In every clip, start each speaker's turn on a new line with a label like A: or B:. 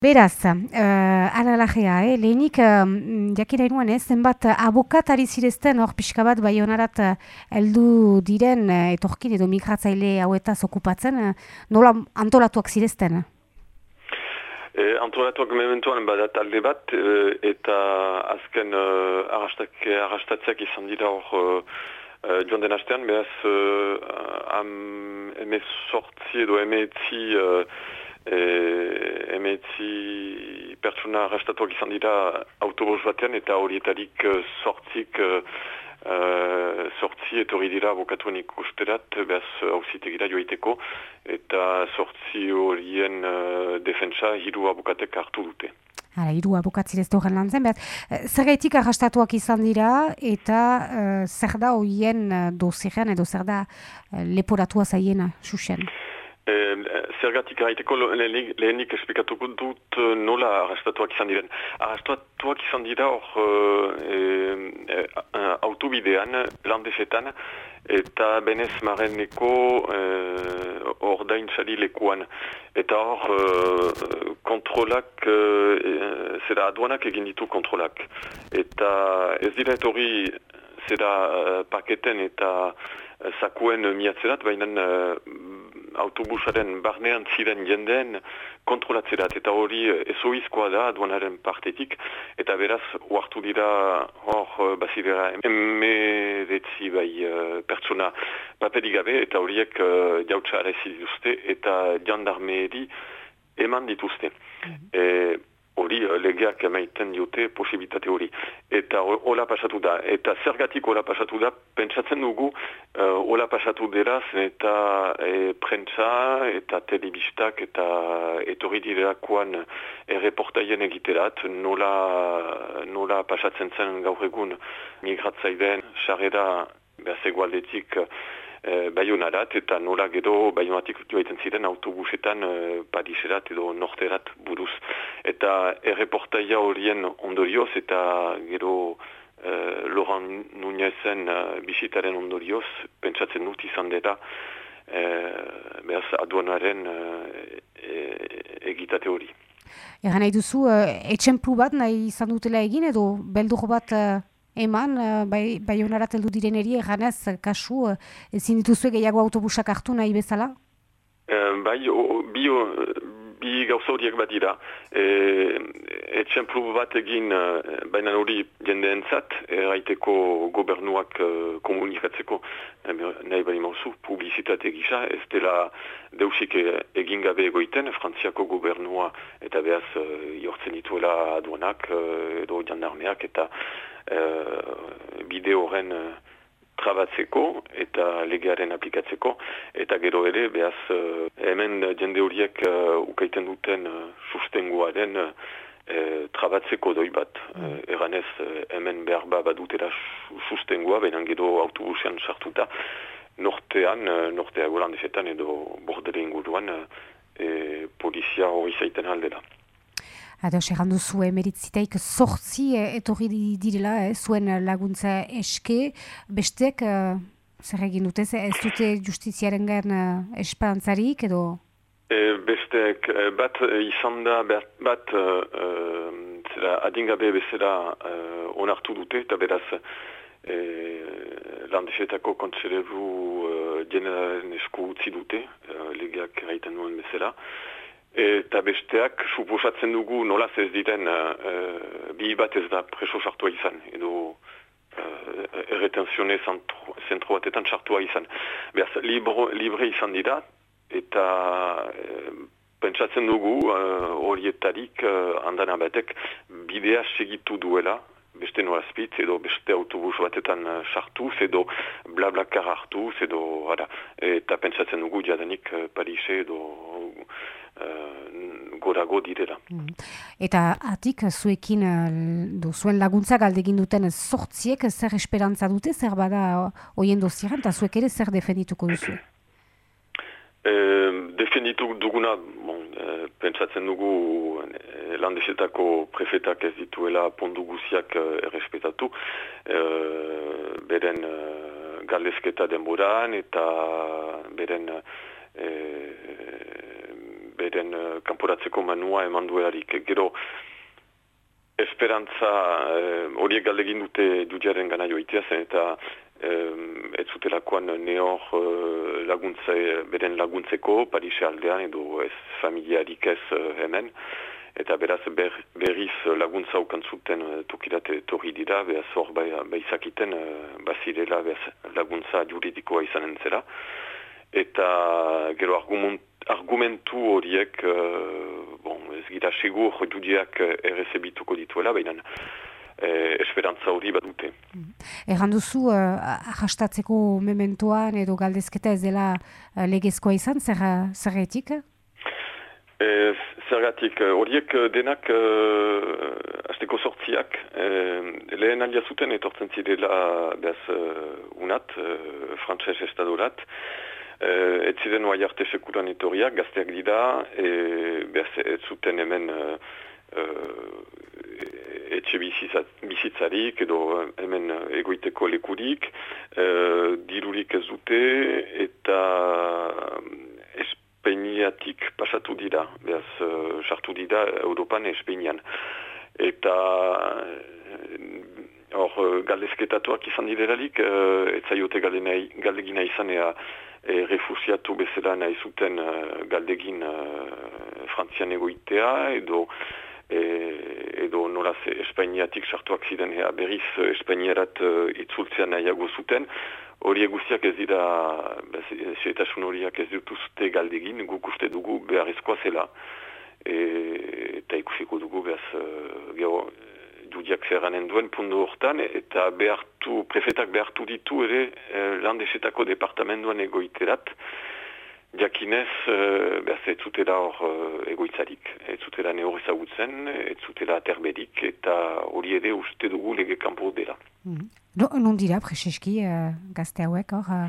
A: Beraz, uh, ala lagea, eh? lehenik, uh, jakira inuan ez, zenbat abokatari zirezten hor pixka bat bai honarat heldu diren uh, etorkin edo migratzaile hauetaz okupatzen, uh, nola antolatuak zirezten?
B: E, antolatuak mementuan badat alde bat, e, eta azken uh, arrastatzeak izan dira hor uh, joan den hastean, behaz uh, am, eme sortzi edo eme etzi uh, emetzi pertsona arrestatuak izan dira autobus batean eta horietarik sortzik uh, sortzi etorri dira abokatuen ikusterat behaz hausitegira joiteko eta sortzi horien uh, defensa hiru abokatek hartu dute.
A: Hala, hiru abokatzirez dogen lan zen, behaz, zer arrastatuak izan dira eta uh, zer da horien uh, edo zer da leporatua zaiena, susen?
B: Zergatik haiteko lehenik esplikatuko dut eh, nola arrastatuak izan diren. Arrastatuak izan dira hor e, e, autobidean, landesetan, eta benez mareneko hor e, daintzali lekuan. Eta hor kontrolak, e, zera aduanak egin ditu kontrolak. Eta ez dira etorri zera paketen eta zakuen miatzerat, baina autobusaren barnean ziren jendeen kontrolatzerat eta hori ezoizkoa da aduanaren partetik eta beraz huartu dira hor eh, bazidera emeretzi bai uh, pertsona paperik gabe eta horiek uh, jautsa arezi dituzte eta jandarmeeri eman dituzte. Mm hori eh, legeak emaiten diote posibilitate hori. Eta hola pasatu da. Eta zergatik hola pasatu da, pentsatzen dugu uh, hola pasatu deraz eta e, prentza eta telebistak eta etorri direlakoan erreportaien egiterat nola, nola pasatzen zen gaur egun migratzaiden sarrera behaz egualdetik e, baionarat eta nola gero baionatik joaiten ziren autobusetan e, Pariserat edo Norterat buruz. Eta erreportaia horien ondorioz eta gero e, Laurent Nunezen bisitaren ondorioz pentsatzen dut izan dela e, behaz aduanaren e, e, egitate hori.
A: Egan nahi duzu, etxemplu bat nahi izan dutela egin edo beldur bat eman, eh, bai, bai honarat eldu diren eri, eganez, kasu, eh, ezin dituzue gehiago autobusak hartu nahi bezala?
B: Uh, bai, o, bi, bi gauza horiek bat dira. E, etxemplu bat egin, baina hori jendeen zat, erraiteko gobernuak uh, komunikatzeko, nahi bari mauzu, publizitate gisa, ez dela deusik egin gabe egoiten, frantziako gobernua eta behaz uh, jortzen dituela aduanak edo jandarmeak eta bide horren uh, trabatzeko eta legearen aplikatzeko eta gero ere behaz uh, hemen jende horiek ukaiten duten sustengoaren uh, trabatzeko doi bat mm. eranez hemen behar ba badutera sustengoa benan gero autobusean sartuta nortean, nortea golandesetan edo bordele inguruan polizia hori zaiten aldela.
A: Ado, segan duzu emeritzitaik sortzi eh, etorri direla, eh, zuen laguntza eske, bestek, eh, zer egin dute, ez dute justiziaren garen eh, esperantzarik edo?
B: E, bestek, bat izan da, bat uh, zera, adingabe bezala uh, onartu dute, eta beraz eh, landesetako kontseleru uh, generalen esku utzi dute, uh, legeak gaiten nuen bezala, Eta besteak, suposatzen dugu nola ez diren uh, bi bat ez da preso sartua izan, edo uh, erretenzione zentro batetan sartua izan. Beaz, libre izan dira, eta uh, pentsatzen dugu horietarik uh, andan abatek bidea segitu duela, beste norazpit, edo beste autobus batetan sartu, edo blablakar hartu, edo, eta pentsatzen dugu jadanik uh, Parise edo uh, gorago direla. Mm.
A: Eta atik, zuekin, uh, zuen laguntza galdegin duten sortziek zer esperantza dute, zer bada hoien doziaren, eta zuek ere zer defendituko duzu?
B: E, defenditu duguna, bon, e, pentsatzen dugu e, landesetako prefetak ez dituela pondu guziak errespetatu, e, beren e, galdezketa denboran eta beren e, beren uh, kanporatzeko manua eman duelarik. Gero, esperantza horiek uh, galdegin dute dudiaren gana joitea zen eta um, ez zutelakoan neor uh, laguntze, beren laguntzeko Parise aldean edo ez familiarik ez hemen eta beraz ber, berriz laguntza ukan zuten uh, tokirate torri dira, behaz hor behizakiten bai, uh, bazirela laguntza juridikoa izanen zela. Eta gero argument, argumentu horiek, uh, bon, ez gira segur judiak errezebituko dituela, baina eh, esperantza hori badute.
A: Mm. Erran duzu, uh, ahastatzeko mementoan edo galdezketa ez dela uh, legezkoa izan, zer, zer etik?
B: E, zergatik, eh, horiek eh, denak uh, azteko sortziak e, lehen alia zuten etortzen zidela behaz uh, unat, uh, frantzes estadorat uh, ez ziren oai arte sekuran etorriak, gazteak dira e, behaz ez zuten hemen uh, uh, etxe bizitzarik edo hemen egoiteko lekurik uh, dirurik ez dute eta Espainiatik pasatu dira, behaz, uh, sartu dira Europan Espainian. Eta hor uh, galdezketatuak izan direralik, uh, ez zaiote galdegina izan ea e, refusiatu bezala nahi zuten uh, galdegin uh, frantzian egoitea, edo e, edo nolaz Espainiatik sartuak ziren ea berriz Espainiarat uh, itzultzea nahiago zuten, hori eguziak ez dira, xeetasun horiak ez dituzte galdegin, guk uste dugu beharrezkoa zela. E, eta ikusiko dugu behaz, uh, gero, judiak zerranen duen pundu hortan, eta behartu, prefetak behartu ditu ere uh, landesetako departamentuan egoiterat, Jakinez, uh, behaz, ez zutela hor uh, egoitzarik, ez zutela nehor ezagutzen, ez zutela aterberik, eta hori ere uste dugu lege kanpo dela.
A: Mm -hmm. No, non dira, prezeski, uh, gazte hauek hor? Uh...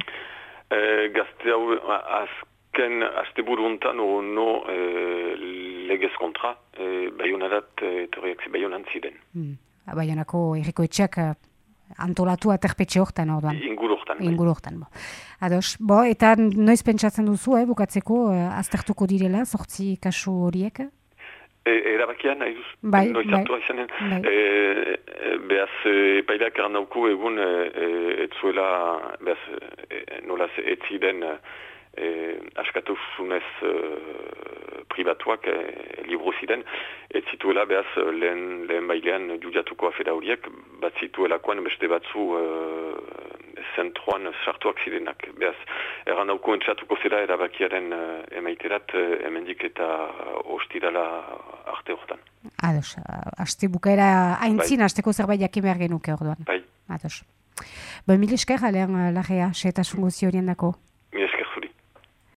B: Uh, gazte hauek, azken, azte buruntan, no, uh, legez kontra, uh, baionarat, uh, torriak baionan ziren.
A: Mm. Baionako erriko etxeak antolatu aterpetxe hortan orduan.
B: Ingur hortan.
A: Bai. Ingur hortan, bo. Ados, bo, eta noiz pentsatzen duzu, eh, bukatzeko, eh, aztertuko direla, sortzi kasu horiek?
B: E, erabakian, nahi duz?
A: Bai,
B: noiz
A: bai.
B: izanen.
A: Bai.
B: E, e, behaz, e, paideak eranauko egun, e, e, etzuela, behaz, e, nolaz, etziren, e, askatuzunez e, pribatuak e, libro ziren, ez zituela behaz lehen, lehen bailean judiatuko afera horiek, bat zituelakoan beste batzu e, zentroan sartuak zirenak. Behaz, erran dauko entzatuko zera erabakiaren e, emaiterat e, emendik eta ostirala arte hortan.
A: Ados, haste bukaera haintzin, bai. hasteko zerbait jakin behar genuke orduan.
B: Bai.
A: Ados. Ba, mil esker, alean, lagea, setasun horien dako.